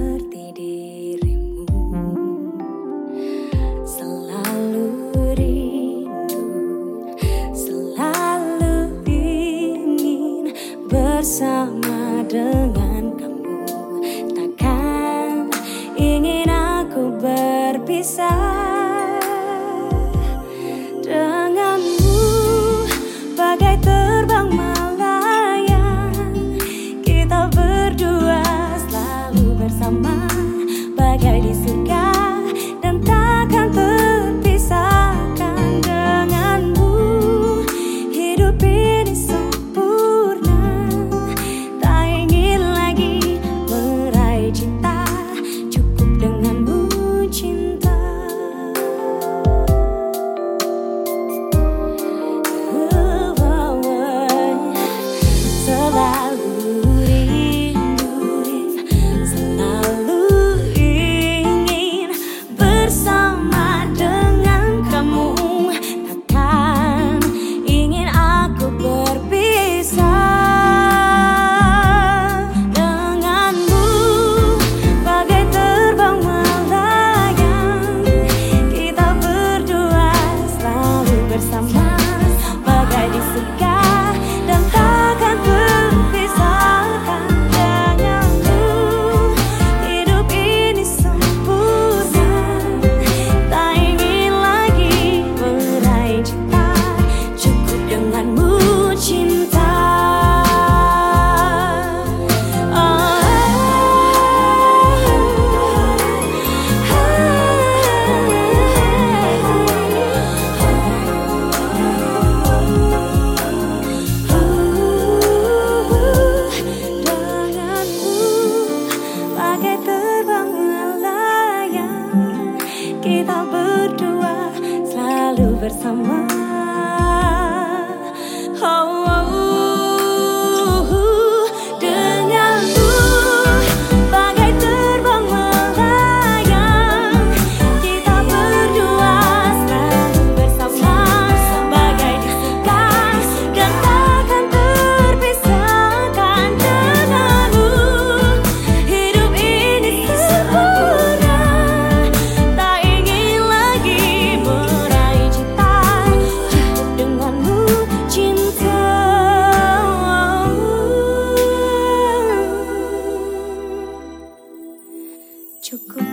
seperti dirimu. Selalu rindu Selalu ingin bersama dengan kamu. Takkan ingin aku berpisah. berdua selalu bersama. Oh. 조금